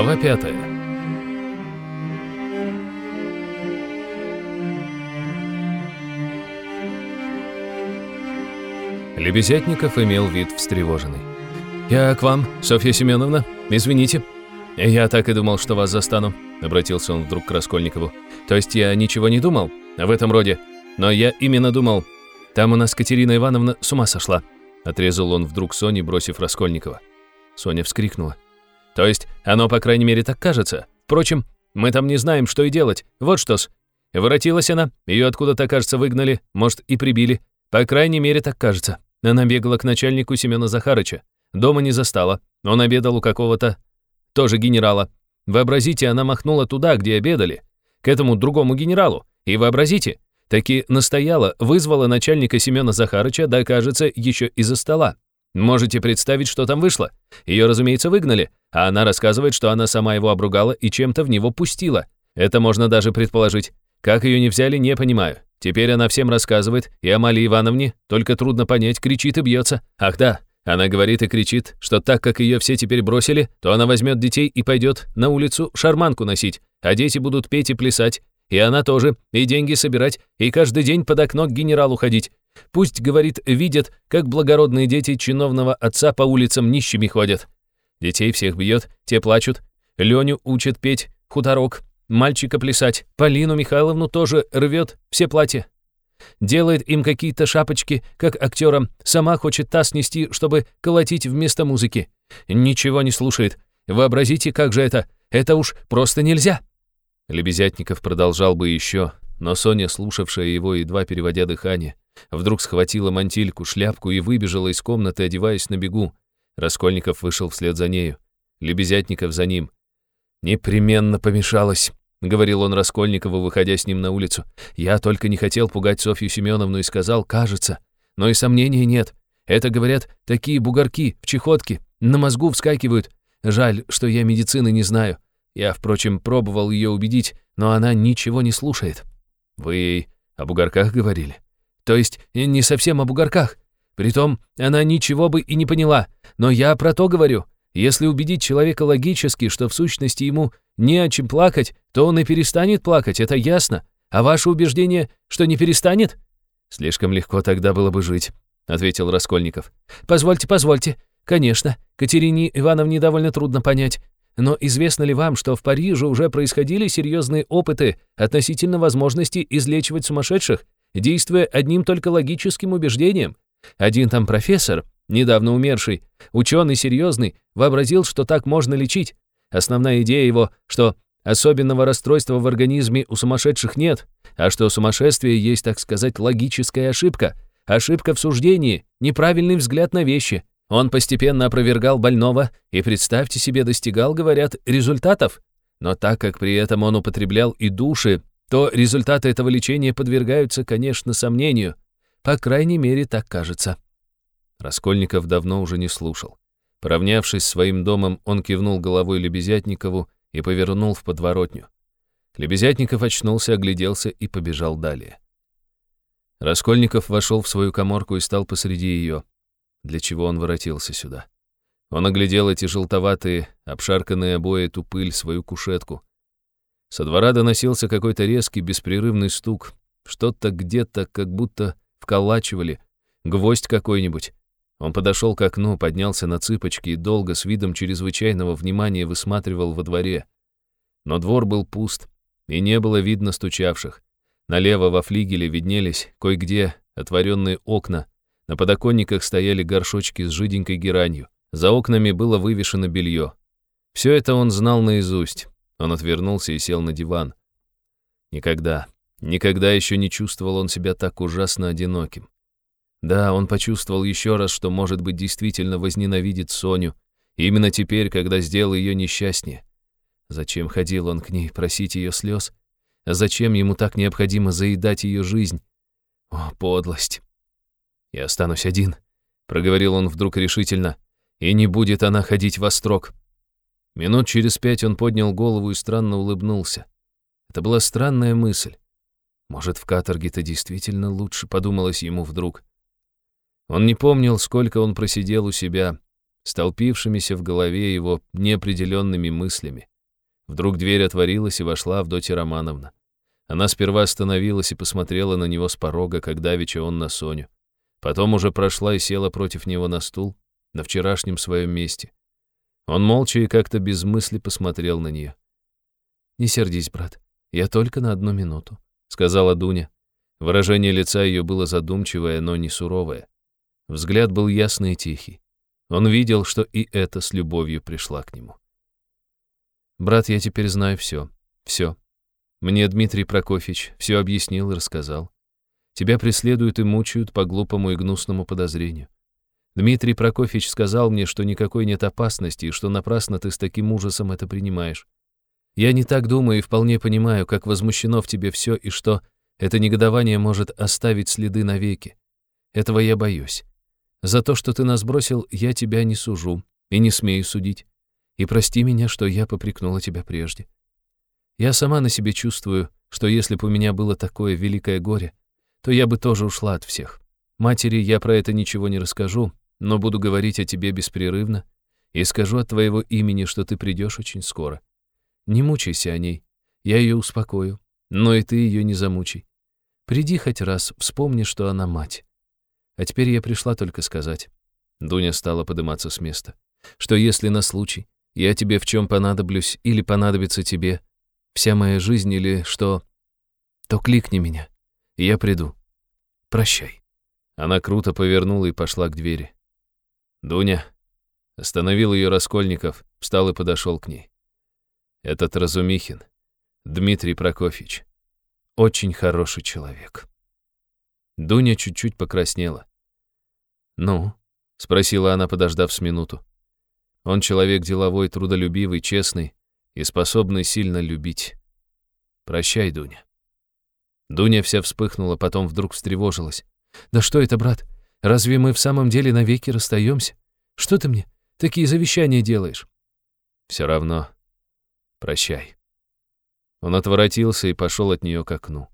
Глава пятая. Лебезятников имел вид встревоженный. «Я к вам, Софья Семеновна. Извините. Я так и думал, что вас застану», — обратился он вдруг к Раскольникову. «То есть я ничего не думал в этом роде, но я именно думал, там у нас Катерина Ивановна с ума сошла», — отрезал он вдруг Соне, бросив Раскольникова. Соня вскрикнула. То есть, оно, по крайней мере, так кажется. Впрочем, мы там не знаем, что и делать. Вот что-с. Воротилась она, ее откуда-то, кажется, выгнали, может, и прибили. По крайней мере, так кажется. Она бегала к начальнику Семена Захарыча. Дома не застала. Он обедал у какого-то тоже генерала. Вообразите, она махнула туда, где обедали, к этому другому генералу. И вообразите, таки настояла, вызвала начальника Семена Захарыча, да, кажется, еще из-за стола. Можете представить, что там вышло? Ее, разумеется, выгнали, а она рассказывает, что она сама его обругала и чем-то в него пустила. Это можно даже предположить. Как ее не взяли, не понимаю. Теперь она всем рассказывает, и Амалии Ивановне только трудно понять, кричит и бьется. Ах да, она говорит и кричит, что так как ее все теперь бросили, то она возьмет детей и пойдет на улицу шарманку носить, а дети будут петь и плясать, и она тоже, и деньги собирать, и каждый день под окно к генералу ходить. Пусть, говорит, видят, как благородные дети чиновного отца по улицам нищими ходят. Детей всех бьет, те плачут. Леню учат петь, хуторок, мальчика плясать. Полину Михайловну тоже рвет все платья. Делает им какие-то шапочки, как актерам. Сама хочет таз нести, чтобы колотить вместо музыки. Ничего не слушает. Вообразите, как же это. Это уж просто нельзя. Лебезятников продолжал бы еще, но Соня, слушавшая его, едва переводя дыхание, вдруг схватила мантильку, шляпку и выбежала из комнаты, одеваясь на бегу. Раскольников вышел вслед за нею. Лебезятников за ним. «Непременно помешалась», — говорил он Раскольникову, выходя с ним на улицу. «Я только не хотел пугать Софью Семеновну и сказал, кажется. Но и сомнений нет. Это, говорят, такие бугорки в чехотке, на мозгу вскакивают. Жаль, что я медицины не знаю. Я, впрочем, пробовал ее убедить, но она ничего не слушает». «Вы ей о бугорках говорили?» То есть не совсем о бугорках. Притом, она ничего бы и не поняла. Но я про то говорю. Если убедить человека логически, что в сущности ему не о чем плакать, то он и перестанет плакать, это ясно. А ваше убеждение, что не перестанет? Слишком легко тогда было бы жить, ответил Раскольников. Позвольте, позвольте. Конечно, Катерине Ивановне довольно трудно понять. Но известно ли вам, что в Париже уже происходили серьезные опыты относительно возможности излечивать сумасшедших действуя одним только логическим убеждением. Один там профессор, недавно умерший, ученый серьезный, вообразил, что так можно лечить. Основная идея его, что особенного расстройства в организме у сумасшедших нет, а что сумасшествие есть, так сказать, логическая ошибка, ошибка в суждении, неправильный взгляд на вещи. Он постепенно опровергал больного и, представьте себе, достигал, говорят, результатов. Но так как при этом он употреблял и души, то результаты этого лечения подвергаются, конечно, сомнению. По крайней мере, так кажется. Раскольников давно уже не слушал. Поравнявшись своим домом, он кивнул головой Лебезятникову и повернул в подворотню. Лебезятников очнулся, огляделся и побежал далее. Раскольников вошел в свою коморку и стал посреди ее. Для чего он воротился сюда? Он оглядел эти желтоватые, обшарканные обои, ту пыль, свою кушетку. Со двора доносился какой-то резкий, беспрерывный стук. Что-то где-то как будто вколачивали. Гвоздь какой-нибудь. Он подошел к окну, поднялся на цыпочки и долго с видом чрезвычайного внимания высматривал во дворе. Но двор был пуст, и не было видно стучавших. Налево во флигеле виднелись кое-где отворенные окна. На подоконниках стояли горшочки с жиденькой геранью. За окнами было вывешено белье. Все это он знал наизусть. Он отвернулся и сел на диван. Никогда, никогда еще не чувствовал он себя так ужасно одиноким. Да, он почувствовал еще раз, что, может быть, действительно возненавидит Соню, именно теперь, когда сделал ее несчастнее. Зачем ходил он к ней просить ее слез? Зачем ему так необходимо заедать ее жизнь? О, подлость! «Я останусь один», — проговорил он вдруг решительно, «и не будет она ходить во строк. Минут через пять он поднял голову и странно улыбнулся. Это была странная мысль. Может, в каторге-то действительно лучше, подумалось ему вдруг. Он не помнил, сколько он просидел у себя. столпившимися в голове его неопределенными мыслями. Вдруг дверь отворилась, и вошла Авдотья Романовна. Она сперва остановилась и посмотрела на него с порога, как давеча он на Соню. Потом уже прошла и села против него на стул, на вчерашнем своем месте. Он молча и как-то без мысли посмотрел на нее. «Не сердись, брат, я только на одну минуту», — сказала Дуня. Выражение лица ее было задумчивое, но не суровое. Взгляд был ясный и тихий. Он видел, что и это с любовью пришла к нему. Брат, я теперь знаю все. Все. Мне Дмитрий Прокофьевич все объяснил и рассказал. Тебя преследуют и мучают по глупому и гнусному подозрению. Дмитрий Прокофьевич сказал мне, что никакой нет опасности и что напрасно ты с таким ужасом это принимаешь. Я не так думаю и вполне понимаю, как возмущено в тебе все и что это негодование может оставить следы навеки. Этого я боюсь. За то, что ты нас бросил, я тебя не сужу и не смею судить. И прости меня, что я попрекнула тебя прежде. Я сама на себе чувствую, что если бы у меня было такое великое горе, то я бы тоже ушла от всех. Матери я про это ничего не расскажу, но буду говорить о тебе беспрерывно и скажу от твоего имени, что ты придешь очень скоро. Не мучайся о ней, я ее успокою, но и ты ее не замучай. Приди хоть раз, вспомни, что она мать. А теперь я пришла только сказать. Дуня стала подниматься с места. Что если на случай, я тебе в чем понадоблюсь или понадобится тебе, вся моя жизнь или что, то кликни меня, и я приду. Прощай». Она круто повернула и пошла к двери. «Дуня», остановил ее Раскольников, встал и подошел к ней. «Этот Разумихин, Дмитрий Прокофьевич, очень хороший человек». Дуня чуть-чуть покраснела. «Ну?» — спросила она, подождав с минуту. Он человек деловой, трудолюбивый, честный и способный сильно любить. Прощай, Дуня. Дуня вся вспыхнула, потом вдруг встревожилась. «Да что это, брат? Разве мы в самом деле навеки расстаемся? Что ты мне такие завещания делаешь?» «Все равно. Прощай». Он отворотился и пошел от нее к окну.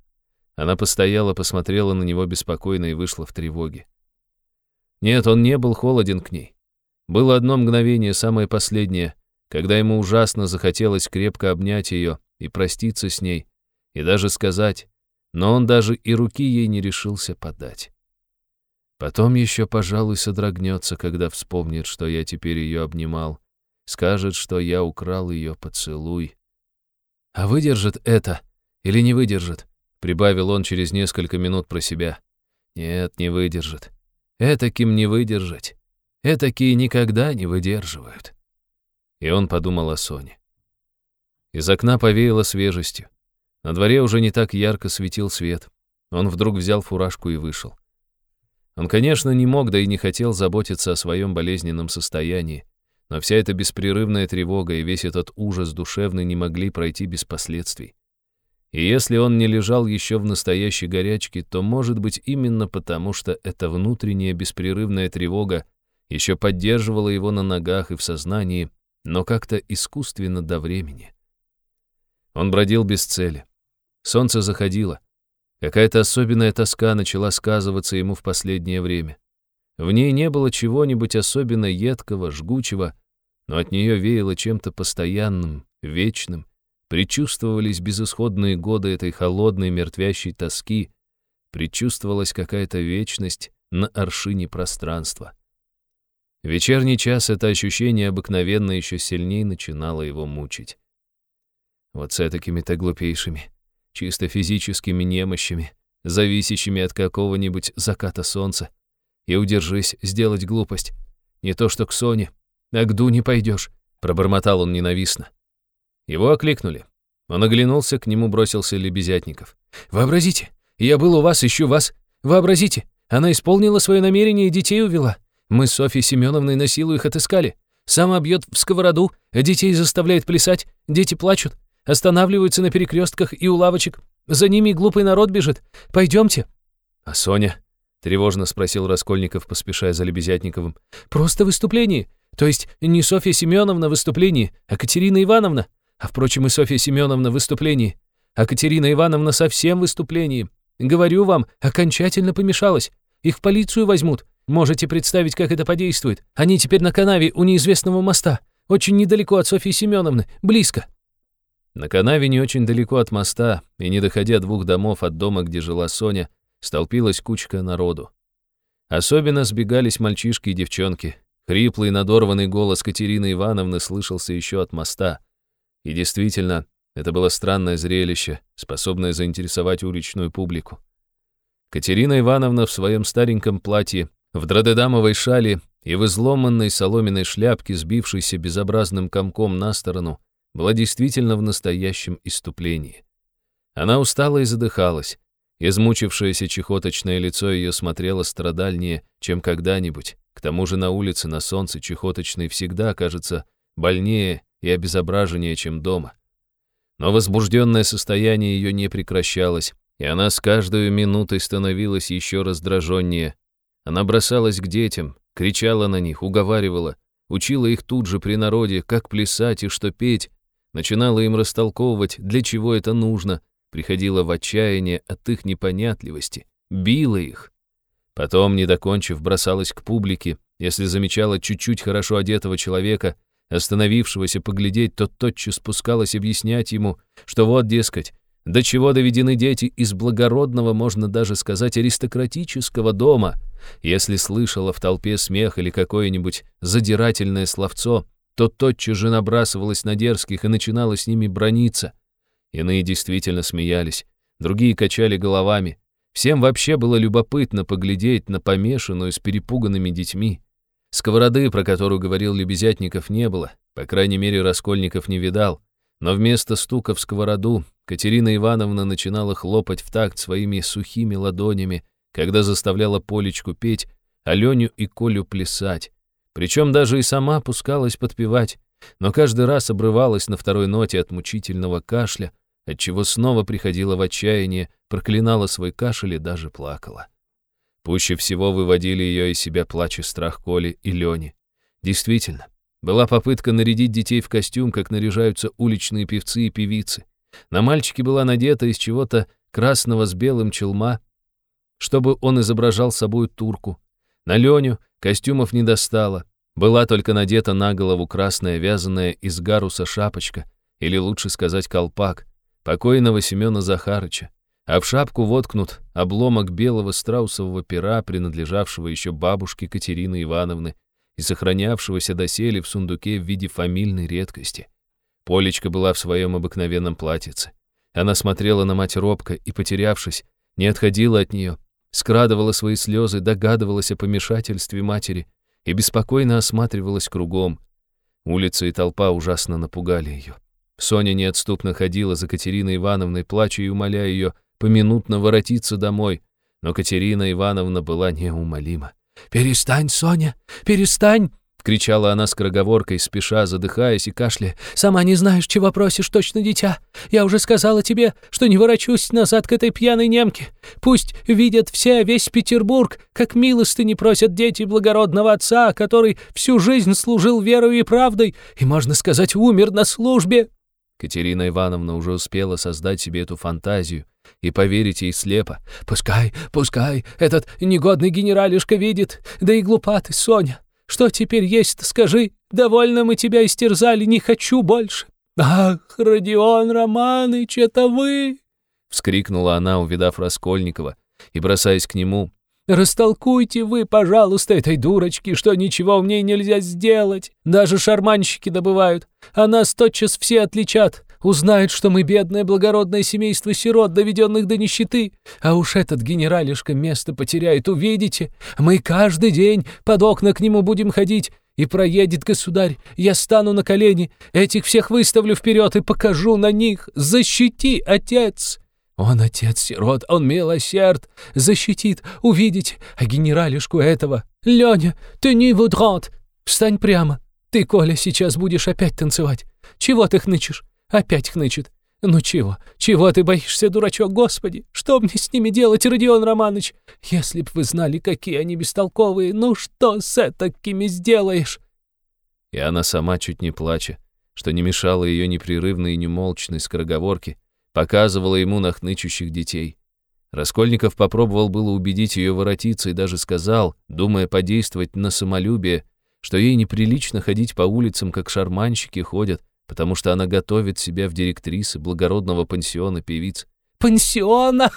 Она постояла, посмотрела на него беспокойно и вышла в тревоге. Нет, он не был холоден к ней. Было одно мгновение, самое последнее, когда ему ужасно захотелось крепко обнять ее и проститься с ней, и даже сказать, но он даже и руки ей не решился подать. Потом еще, пожалуй, содрогнется, когда вспомнит, что я теперь ее обнимал, скажет, что я украл ее поцелуй. А выдержит это или не выдержит? Прибавил он через несколько минут про себя. Нет, не выдержит. Этаким не выдержать. Этакие никогда не выдерживают. И он подумал о Соне. Из окна повеяло свежестью. На дворе уже не так ярко светил свет. Он вдруг взял фуражку и вышел. Он, конечно, не мог, да и не хотел заботиться о своем болезненном состоянии, но вся эта беспрерывная тревога и весь этот ужас душевный не могли пройти без последствий. И если он не лежал еще в настоящей горячке, то, может быть, именно потому, что эта внутренняя беспрерывная тревога еще поддерживала его на ногах и в сознании, но как-то искусственно до времени. Он бродил без цели. Солнце заходило. Какая-то особенная тоска начала сказываться ему в последнее время. В ней не было чего-нибудь особенно едкого, жгучего, но от нее веяло чем-то постоянным, вечным. Предчувствовались безысходные годы этой холодной, мертвящей тоски, предчувствовалась какая-то вечность на аршине пространства. Вечерний час это ощущение обыкновенно еще сильнее начинало его мучить. Вот с такими-то глупейшими, чисто физическими немощами, зависящими от какого-нибудь заката солнца. И удержись сделать глупость. Не то что к Соне, а к Ду не пойдешь, пробормотал он ненавистно. Его окликнули. Он оглянулся, к нему бросился Лебезятников. «Вообразите, я был у вас, ищу вас. Вообразите, она исполнила свое намерение и детей увела. Мы с Софьей Семеновной на силу их отыскали. Сама бьет в сковороду, детей заставляет плясать, дети плачут, останавливаются на перекрестках и у лавочек. За ними глупый народ бежит. Пойдемте. А Соня? Тревожно спросил Раскольников, поспешая за Лебезятниковым. Просто выступление. То есть не Софья Семеновна в выступлении, а Катерина Ивановна. А впрочем, и Софья Семеновна в выступлении. А Катерина Ивановна совсем в выступлении. Говорю вам, окончательно помешалась. Их в полицию возьмут. Можете представить, как это подействует? Они теперь на канаве у неизвестного моста. Очень недалеко от Софьи Семеновны. Близко». На канаве не очень далеко от моста, и не доходя двух домов от дома, где жила Соня, столпилась кучка народу. Особенно сбегались мальчишки и девчонки. Хриплый надорванный голос Катерины Ивановны слышался еще от моста. И действительно, это было странное зрелище, способное заинтересовать уличную публику. Катерина Ивановна в своем стареньком платье, в дродедамовой шали и в изломанной соломенной шляпке, сбившейся безобразным комком на сторону, была действительно в настоящем иступлении. Она устала и задыхалась. Измучившееся чехоточное лицо ее смотрело страдальнее, чем когда-нибудь. К тому же на улице, на солнце, чехоточный всегда кажется больнее и обезображеннее, чем дома. Но возбужденное состояние ее не прекращалось, и она с каждой минутой становилась еще раздраженнее. Она бросалась к детям, кричала на них, уговаривала, учила их тут же при народе, как плясать и что петь, начинала им растолковывать, для чего это нужно, приходила в отчаяние от их непонятливости, била их. Потом, не докончив, бросалась к публике, если замечала чуть-чуть хорошо одетого человека, остановившегося поглядеть, то тотчас спускалась объяснять ему, что вот, дескать, до чего доведены дети из благородного, можно даже сказать, аристократического дома. Если слышала в толпе смех или какое-нибудь задирательное словцо, то тотчас же набрасывалась на дерзких и начинала с ними брониться. Иные действительно смеялись, другие качали головами. Всем вообще было любопытно поглядеть на помешанную с перепуганными детьми. Сковороды, про которую говорил Лебезятников, не было, по крайней мере, Раскольников не видал. Но вместо стука в сковороду Катерина Ивановна начинала хлопать в такт своими сухими ладонями, когда заставляла Полечку петь, Аленю и Колю плясать. Причем даже и сама пускалась подпевать, но каждый раз обрывалась на второй ноте от мучительного кашля, отчего снова приходила в отчаяние, проклинала свой кашель и даже плакала. Пуще всего выводили ее из себя плач и страх Коли и Лени. Действительно, была попытка нарядить детей в костюм, как наряжаются уличные певцы и певицы. На мальчике была надета из чего-то красного с белым челма, чтобы он изображал собой турку. На Леню Костюмов не достало. Была только надета на голову красная вязаная из гаруса шапочка, или лучше сказать колпак, покойного Семена Захарыча, а в шапку воткнут обломок белого страусового пера, принадлежавшего еще бабушке Катерины Ивановны и сохранявшегося доселе в сундуке в виде фамильной редкости. Полечка была в своем обыкновенном платьице. Она смотрела на мать робко и, потерявшись, не отходила от нее, скрадывала свои слезы, догадывалась о помешательстве матери и беспокойно осматривалась кругом. Улица и толпа ужасно напугали ее. Соня неотступно ходила за Катериной Ивановной, плача и умоляя ее поминутно воротиться домой, но Катерина Ивановна была неумолима. «Перестань, Соня, перестань!» Кричала она скороговоркой, спеша, задыхаясь и кашляя. «Сама не знаешь, чего просишь, точно дитя. Я уже сказала тебе, что не ворочусь назад к этой пьяной немке. Пусть видят все, весь Петербург, как милостыни просят дети благородного отца, который всю жизнь служил верой и правдой и, можно сказать, умер на службе». Катерина Ивановна уже успела создать себе эту фантазию и поверить ей слепо. «Пускай, пускай, этот негодный генералишка видит, да и глупа ты, Соня. Что теперь есть скажи? Довольно мы тебя истерзали, не хочу больше. Ах, Родион Романыч, это вы!» Вскрикнула она, увидав Раскольникова, и, бросаясь к нему, «Растолкуйте вы, пожалуйста, этой дурочке, что ничего в ней нельзя сделать. Даже шарманщики добывают, а нас тотчас все отличат. Узнает, что мы бедное благородное семейство сирот, доведенных до нищеты. А уж этот генералишка место потеряет, увидите. Мы каждый день под окна к нему будем ходить. И проедет государь, я стану на колени, этих всех выставлю вперед и покажу на них. Защити, отец!» Он отец сирот, он милосерд, защитит, увидите, а генералишку этого. Леня, ты не вудрот, встань прямо. Ты, Коля, сейчас будешь опять танцевать. Чего ты хнычешь? Опять хнычет. Ну чего? Чего ты боишься, дурачок, господи? Что мне с ними делать, Родион Романович? Если б вы знали, какие они бестолковые, ну что с такими сделаешь? И она сама чуть не плача, что не мешало ее непрерывной и немолчной скороговорке, показывала ему на хнычущих детей. Раскольников попробовал было убедить ее воротиться и даже сказал, думая подействовать на самолюбие, что ей неприлично ходить по улицам, как шарманщики ходят, потому что она готовит себя в директрисы благородного пансиона певиц. «Пансиона!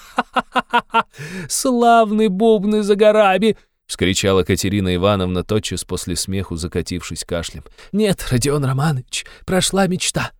Славный бубны за горами!» — вскричала Катерина Ивановна, тотчас после смеху закатившись кашлем. «Нет, Родион Романович, прошла мечта.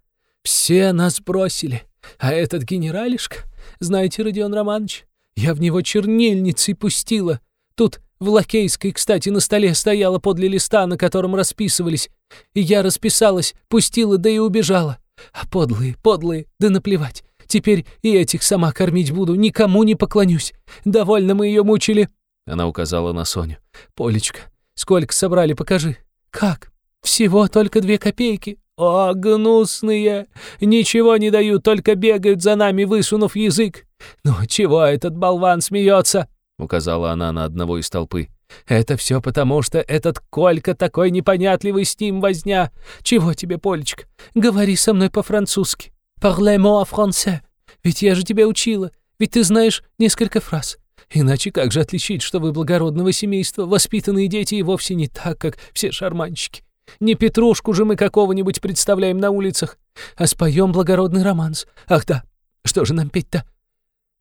Все нас бросили. А этот генералишка, знаете, Родион Романович, я в него чернильницей пустила. Тут в Лакейской, кстати, на столе стояла подле листа, на котором расписывались. И я расписалась, пустила, да и убежала. А подлые, подлые, да наплевать. Теперь и этих сама кормить буду, никому не поклонюсь. Довольно мы ее мучили. Она указала на Соню. Полечка, сколько собрали, покажи. Как? Всего только две копейки. О, гнусные! Ничего не дают, только бегают за нами, высунув язык. Ну, чего этот болван смеется? Указала она на одного из толпы. «Это все потому, что этот Колька такой непонятливый с ним возня. Чего тебе, Полечка? Говори со мной по-французски. Parlez-moi français. Ведь я же тебя учила, ведь ты знаешь несколько фраз. Иначе как же отличить, что вы благородного семейства, воспитанные дети и вовсе не так, как все шарманщики? Не Петрушку же мы какого-нибудь представляем на улицах, а споем благородный романс. Ах да, что же нам петь-то?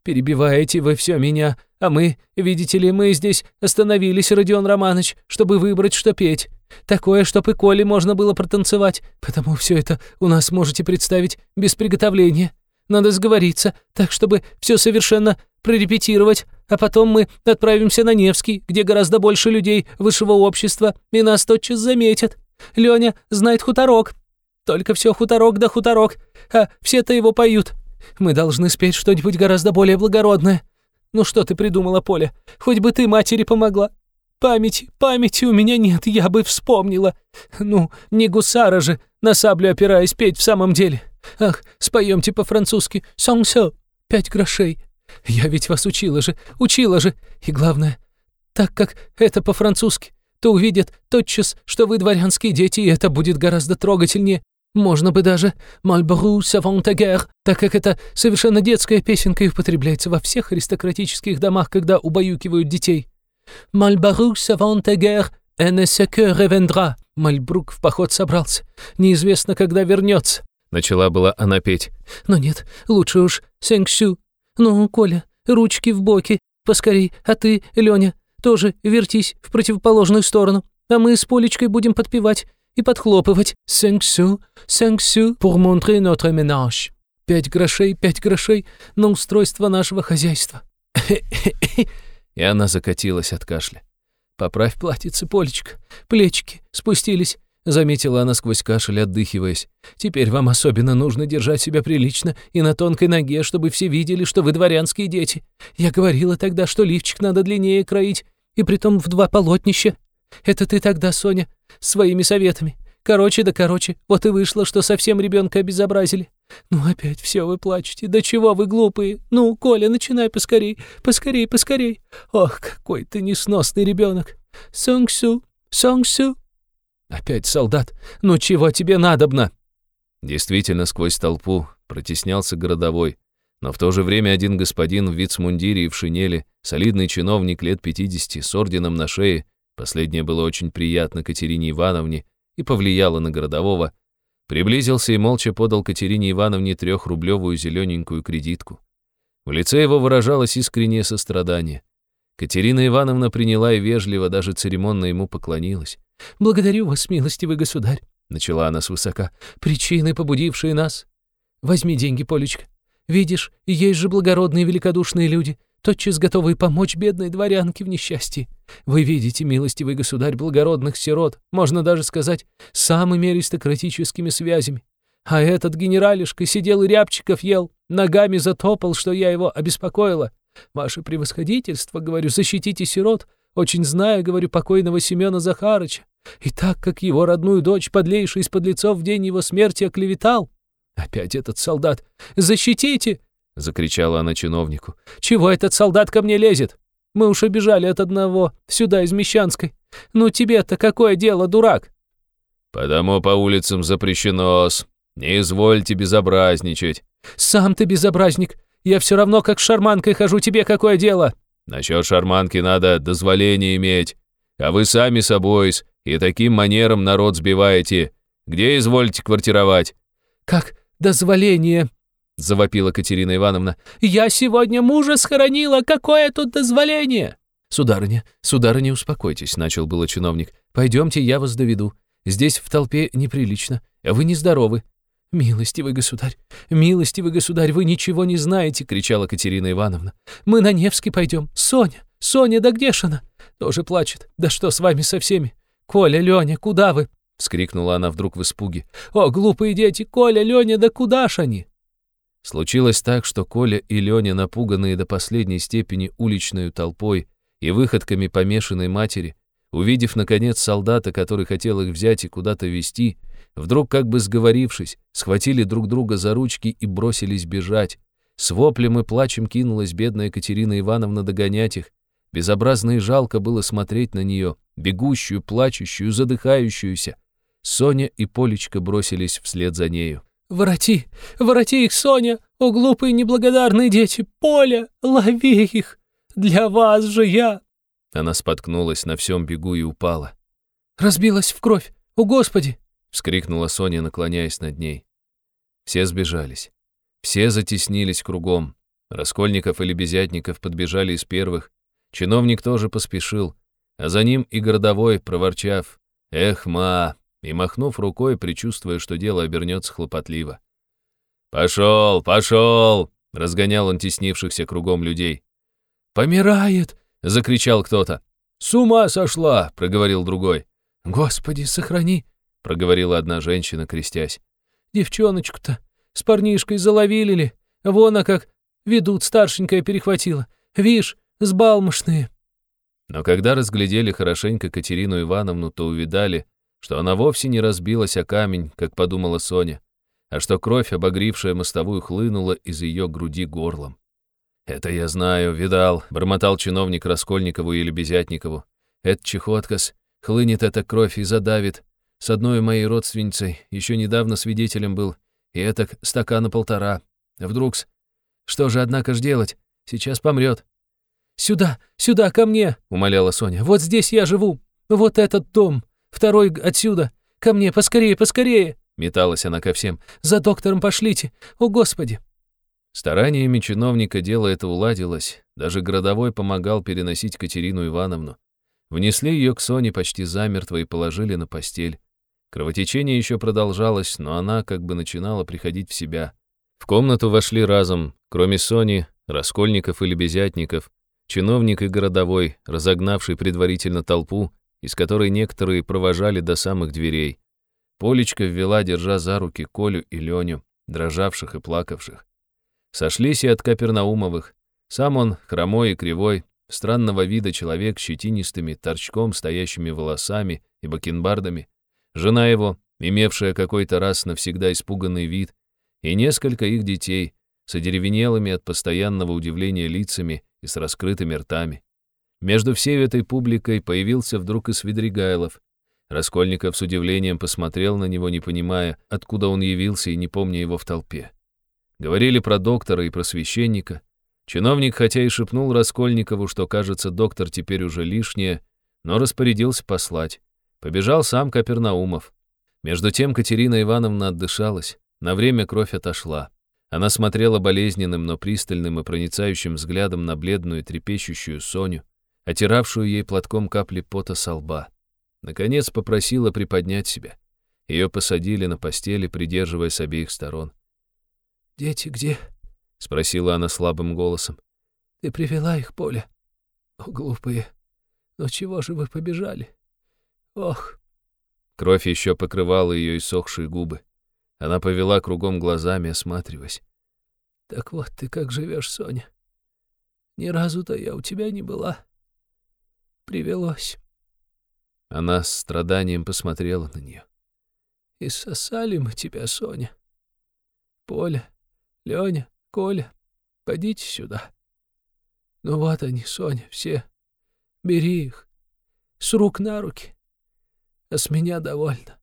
Перебиваете вы все меня, а мы, видите ли, мы здесь остановились, Родион Романович, чтобы выбрать, что петь. Такое, чтоб и Коле можно было протанцевать, потому все это у нас можете представить без приготовления. Надо сговориться, так чтобы все совершенно прорепетировать, а потом мы отправимся на Невский, где гораздо больше людей высшего общества, и нас тотчас заметят. Леня знает хуторок. Только все хуторок да хуторок, а все-то его поют. Мы должны спеть что-нибудь гораздо более благородное. Ну что ты придумала, Поля? Хоть бы ты матери помогла. Памяти, памяти у меня нет, я бы вспомнила. Ну, не гусара же, на саблю опираясь, петь в самом деле. Ах, споемте по-французски. Сон-сё, пять грошей. Я ведь вас учила же, учила же. И главное, так как это по-французски, то увидят тотчас, что вы дворянские дети, и это будет гораздо трогательнее. Можно бы даже «Мальбру савантагер», так как это совершенно детская песенка и употребляется во всех аристократических домах, когда убаюкивают детей. «Мальбру савантагер, эне секе ревендра». Мальбрук в поход собрался. Неизвестно, когда вернется. Начала была она петь. Но нет, лучше уж «Сэнксю». Ну, Коля, ручки в боки, поскорей, а ты, Леня, тоже вертись в противоположную сторону, а мы с Полечкой будем подпевать и подхлопывать «Cinq sous, cinq sous pour montrer notre ménage». Пять грошей, пять грошей на устройство нашего хозяйства. И она закатилась от кашля. «Поправь платьице, Полечка, плечики спустились». Заметила она сквозь кашель, отдыхиваясь. «Теперь вам особенно нужно держать себя прилично и на тонкой ноге, чтобы все видели, что вы дворянские дети. Я говорила тогда, что лифчик надо длиннее кроить, и притом в два полотнища. Это ты тогда, Соня, своими советами. Короче да короче, вот и вышло, что совсем ребенка обезобразили. Ну опять все вы плачете, да чего вы глупые? Ну, Коля, начинай поскорей, поскорей, поскорей. Ох, какой ты несносный ребенок. Сонгсу, Сонгсу. Опять солдат, ну чего тебе надобно? Действительно, сквозь толпу протеснялся городовой, но в то же время один господин в вицмундире и в шинели, солидный чиновник лет 50 с орденом на шее, Последнее было очень приятно Катерине Ивановне и повлияло на городового. Приблизился и молча подал Катерине Ивановне трехрублевую зелененькую кредитку. В лице его выражалось искреннее сострадание. Катерина Ивановна приняла и вежливо, даже церемонно ему поклонилась. «Благодарю вас, милостивый государь», — начала она свысока, — «причины, побудившие нас. Возьми деньги, Полечка. Видишь, есть же благородные великодушные люди, тотчас готовые помочь бедной дворянке в несчастье. Вы видите, милостивый государь благородных сирот, можно даже сказать, самыми аристократическими связями. А этот генералишка сидел и рябчиков ел, ногами затопал, что я его обеспокоила. Ваше превосходительство, говорю, защитите сирот, очень зная, говорю, покойного Семена Захарыча. И так как его родную дочь, подлейший из подлецов в день его смерти, оклеветал. Опять этот солдат. «Защитите!» — закричала она чиновнику. «Чего этот солдат ко мне лезет? Мы уж убежали от одного, сюда, из Мещанской. Ну тебе-то какое дело, дурак?» «Потому по улицам запрещено-с. Не извольте безобразничать». «Сам ты безобразник. Я все равно как с шарманкой хожу, тебе какое дело?» «Насчет шарманки надо дозволение иметь. А вы сами собой и таким манером народ сбиваете. Где изволите квартировать?» «Как дозволение?» — завопила Катерина Ивановна. «Я сегодня мужа схоронила, какое тут дозволение?» «Сударыня, сударыня, успокойтесь», — начал было чиновник. «Пойдемте, я вас доведу. Здесь в толпе неприлично, вы нездоровы». «Милостивый государь, милостивый государь, вы ничего не знаете!» — кричала Катерина Ивановна. «Мы на Невский пойдем. Соня, Соня, да где ж она? Тоже плачет. Да что с вами со всеми? Коля, Леня, куда вы?» — вскрикнула она вдруг в испуге. «О, глупые дети! Коля, Леня, да куда ж они?» Случилось так, что Коля и Леня, напуганные до последней степени уличной толпой и выходками помешанной матери, увидев, наконец, солдата, который хотел их взять и куда-то везти, Вдруг, как бы сговорившись, схватили друг друга за ручки и бросились бежать. С воплем и плачем кинулась бедная Катерина Ивановна догонять их. Безобразно и жалко было смотреть на нее, бегущую, плачущую, задыхающуюся. Соня и Полечка бросились вслед за нею. «Вороти! Вороти их, Соня! О, глупые неблагодарные дети! Поля, лови их! Для вас же я!» Она споткнулась на всем бегу и упала. «Разбилась в кровь! О, Господи!» — вскрикнула Соня, наклоняясь над ней. Все сбежались. Все затеснились кругом. Раскольников или Безятников подбежали из первых. Чиновник тоже поспешил, а за ним и городовой, проворчав «Эх, ма!» И махнув рукой, предчувствуя, что дело обернется хлопотливо. «Пошел, пошел!» — разгонял он теснившихся кругом людей. «Помирает!» — закричал кто-то. «С ума сошла!» — проговорил другой. «Господи, сохрани!» — проговорила одна женщина, крестясь. «Девчоночку-то с парнишкой заловили ли? Вон, а как ведут, старшенькая перехватила. Вишь, сбалмошные». Но когда разглядели хорошенько Катерину Ивановну, то увидали, что она вовсе не разбилась о камень, как подумала Соня, а что кровь, обогрившая мостовую, хлынула из ее груди горлом. «Это я знаю, видал», — бормотал чиновник Раскольникову или Безятникову. «Это чехоткас, хлынет эта кровь и задавит, с одной моей родственницей еще недавно свидетелем был, и это стакана полтора. Вдруг-с... Что же, однако ж делать? Сейчас помрет. «Сюда, сюда, ко мне!» — умоляла Соня. «Вот здесь я живу. Вот этот дом. Второй отсюда. Ко мне, поскорее, поскорее!» Металась она ко всем. «За доктором пошлите! О, Господи!» Стараниями чиновника дело это уладилось. Даже городовой помогал переносить Катерину Ивановну. Внесли ее к Соне почти замертво и положили на постель. Кровотечение еще продолжалось, но она как бы начинала приходить в себя. В комнату вошли разом, кроме Сони, Раскольников или Безятников, чиновник и городовой, разогнавший предварительно толпу, из которой некоторые провожали до самых дверей. Полечка ввела, держа за руки Колю и Леню, дрожавших и плакавших. Сошлись и от Капернаумовых. Сам он, хромой и кривой, странного вида человек щетинистыми, торчком стоящими волосами и бакенбардами, жена его, имевшая какой-то раз навсегда испуганный вид, и несколько их детей, с одеревенелыми от постоянного удивления лицами и с раскрытыми ртами. Между всей этой публикой появился вдруг и Свидригайлов. Раскольников с удивлением посмотрел на него, не понимая, откуда он явился и не помня его в толпе. Говорили про доктора и про священника. Чиновник, хотя и шепнул Раскольникову, что, кажется, доктор теперь уже лишнее, но распорядился послать. Побежал сам Капернаумов. Между тем Катерина Ивановна отдышалась, на время кровь отошла. Она смотрела болезненным, но пристальным и проницающим взглядом на бледную трепещущую Соню, отиравшую ей платком капли пота со лба. Наконец попросила приподнять себя. Ее посадили на постели, придерживая с обеих сторон. «Дети где?» — спросила она слабым голосом. «Ты привела их, Поля? О, глупые! Но чего же вы побежали? Ох!» Кровь еще покрывала ее иссохшие губы. Она повела кругом глазами, осматриваясь. «Так вот ты как живешь, Соня. Ни разу-то я у тебя не была. Привелось». Она с страданием посмотрела на нее. «И сосали мы тебя, Соня. Поля, Леня, Коля, подите сюда. Ну вот они, Соня, все. Бери их. С рук на руки а с меня довольно.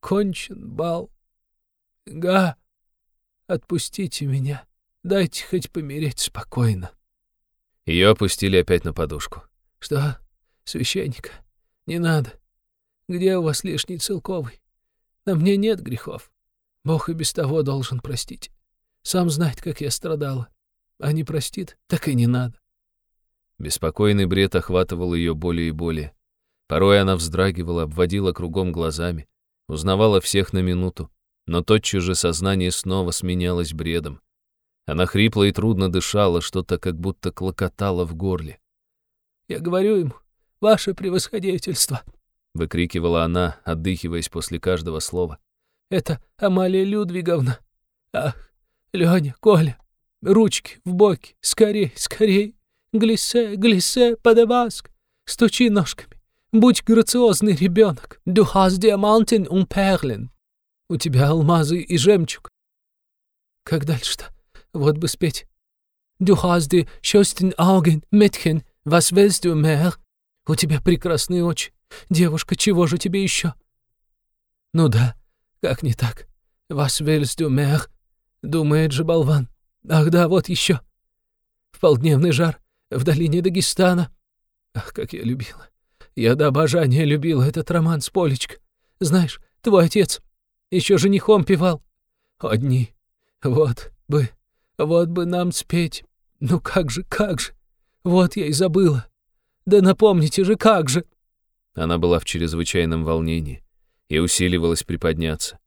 Кончен бал. Га, отпустите меня. Дайте хоть помереть спокойно». Ее опустили опять на подушку. «Что, священника? Не надо. Где у вас лишний целковый? На мне нет грехов. Бог и без того должен простить. Сам знает, как я страдала. А не простит, так и не надо». Беспокойный бред охватывал ее более и более. Порой она вздрагивала, обводила кругом глазами, узнавала всех на минуту, но тотчас же сознание снова сменялось бредом. Она хрипло и трудно дышала, что-то как будто клокотало в горле. «Я говорю ему, ваше превосходительство!» — выкрикивала она, отдыхиваясь после каждого слова. «Это Амалия Людвиговна! Ах, Леня, Коля, ручки в боки, скорей, скорей! Глиссе, глиссе, подаваск! Стучи ножками! Будь грациозный ребенок! Du hast Diamanten und Perlen! У тебя алмазы и жемчуг!» «Как дальше-то?» Вот бы спеть. Du hast die schönsten Augen, Mädchen, du mehr? У тебя прекрасные очи. Девушка, чего же тебе еще? Ну да, как не так? Du mehr? Думает же болван. Ах да, вот еще. В полдневный жар, в долине Дагестана. Ах, как я любила. Я до обожания любила этот роман с Полечка. Знаешь, твой отец еще женихом певал. Одни. Вот бы вот бы нам спеть. Ну как же, как же? Вот я и забыла. Да напомните же, как же!» Она была в чрезвычайном волнении и усиливалась приподняться.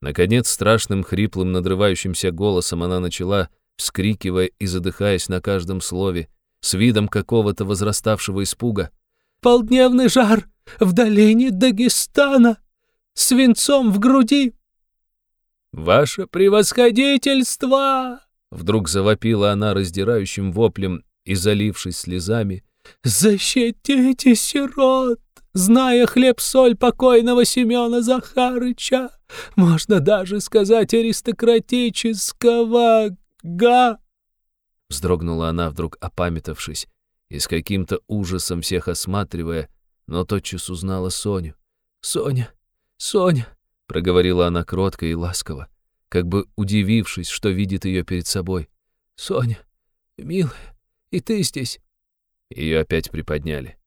Наконец, страшным, хриплым, надрывающимся голосом она начала, вскрикивая и задыхаясь на каждом слове, с видом какого-то возраставшего испуга. «Полдневный жар в долине Дагестана! Свинцом в груди!» «Ваше превосходительство!» Вдруг завопила она раздирающим воплем и залившись слезами. «Защитите сирот, зная хлеб-соль покойного Семена Захарыча, можно даже сказать аристократического га!» Вздрогнула она, вдруг опамятовшись, и с каким-то ужасом всех осматривая, но тотчас узнала Соню. «Соня, Соня!» — проговорила она кротко и ласково как бы удивившись, что видит ее перед собой. «Соня, милая, и ты здесь?» Ее опять приподняли.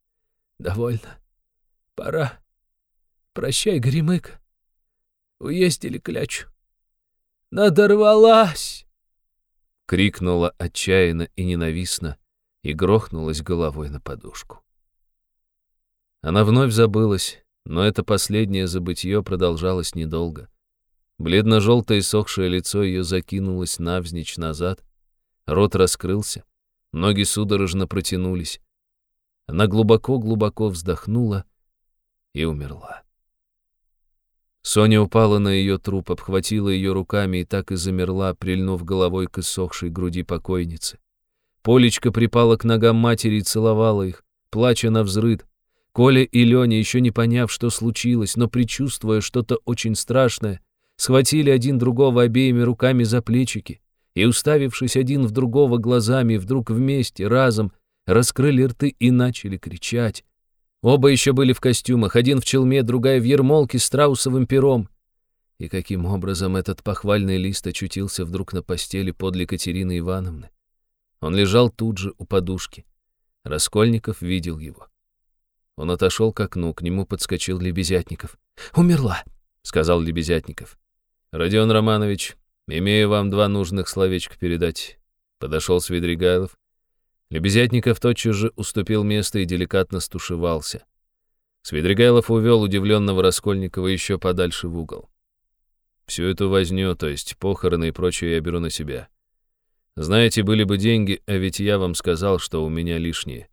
«Довольно. Пора. Прощай, Гремык. Уездили клячу. Надорвалась!» Крикнула отчаянно и ненавистно и грохнулась головой на подушку. Она вновь забылась, но это последнее забытье продолжалось недолго. Бледно-желтое сохшее лицо ее закинулось навзничь назад, рот раскрылся, ноги судорожно протянулись. Она глубоко-глубоко вздохнула и умерла. Соня упала на ее труп, обхватила ее руками и так и замерла, прильнув головой к иссохшей груди покойницы. Полечка припала к ногам матери и целовала их, плача на взрыд. Коля и Леня, еще не поняв, что случилось, но предчувствуя что-то очень страшное, схватили один другого обеими руками за плечики и, уставившись один в другого глазами, вдруг вместе, разом, раскрыли рты и начали кричать. Оба еще были в костюмах, один в челме, другая в ермолке с страусовым пером. И каким образом этот похвальный лист очутился вдруг на постели подле Катерины Ивановны? Он лежал тут же у подушки. Раскольников видел его. Он отошел к окну, к нему подскочил Лебезятников. «Умерла», — сказал Лебезятников. «Родион Романович, имею вам два нужных словечка передать». Подошел Свидригайлов. Лебезятников тотчас же уступил место и деликатно стушевался. Свидригайлов увел удивленного Раскольникова еще подальше в угол. Всю эту возню, то есть похороны и прочее, я беру на себя. Знаете, были бы деньги, а ведь я вам сказал, что у меня лишние.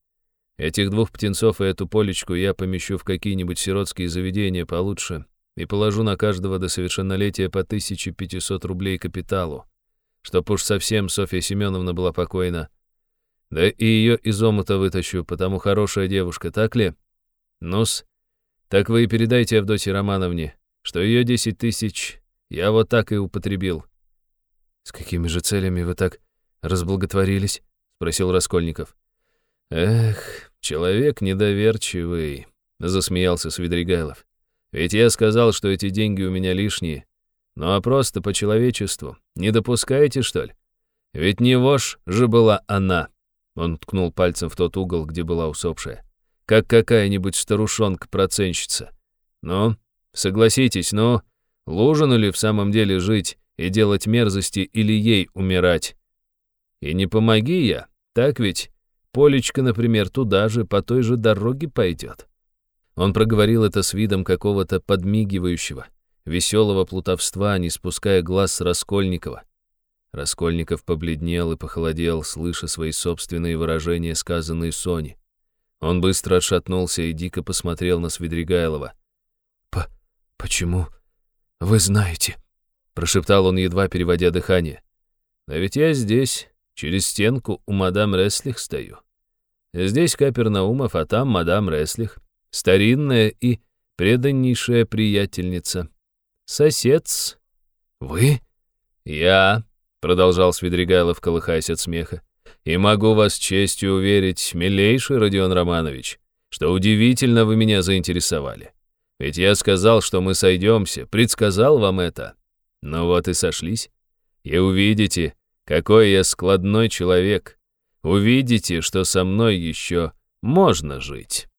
Этих двух птенцов и эту полечку я помещу в какие-нибудь сиротские заведения получше, и положу на каждого до совершеннолетия по 1500 рублей капиталу, чтоб уж совсем Софья Семеновна была покойна. Да и ее из омута вытащу, потому хорошая девушка, так ли? Ну-с, так вы и передайте Авдотье Романовне, что ее 10 тысяч я вот так и употребил. «С какими же целями вы так разблаготворились?» — спросил Раскольников. «Эх, человек недоверчивый», — засмеялся Свидригайлов. Ведь я сказал, что эти деньги у меня лишние. Ну а просто по человечеству. Не допускаете, что ли? Ведь не вошь же была она. Он ткнул пальцем в тот угол, где была усопшая. Как какая-нибудь старушонка-проценщица. Ну, согласитесь, ну, Лужину ли в самом деле жить и делать мерзости или ей умирать? И не помоги я, так ведь? Полечка, например, туда же, по той же дороге пойдет. Он проговорил это с видом какого-то подмигивающего, веселого плутовства, не спуская глаз с Раскольникова. Раскольников побледнел и похолодел, слыша свои собственные выражения, сказанные Соне. Он быстро отшатнулся и дико посмотрел на Свидригайлова. «По... почему вы знаете?» — прошептал он, едва переводя дыхание. «Да ведь я здесь, через стенку у мадам Реслих стою. Здесь Капернаумов, а там мадам Реслих, старинная и преданнейшая приятельница. Сосед. «Вы?» «Я», продолжал Свидригайлов, колыхаясь от смеха. «И могу вас честью уверить, милейший Родион Романович, что удивительно вы меня заинтересовали. Ведь я сказал, что мы сойдемся, предсказал вам это. Ну вот и сошлись. И увидите, какой я складной человек. Увидите, что со мной еще можно жить».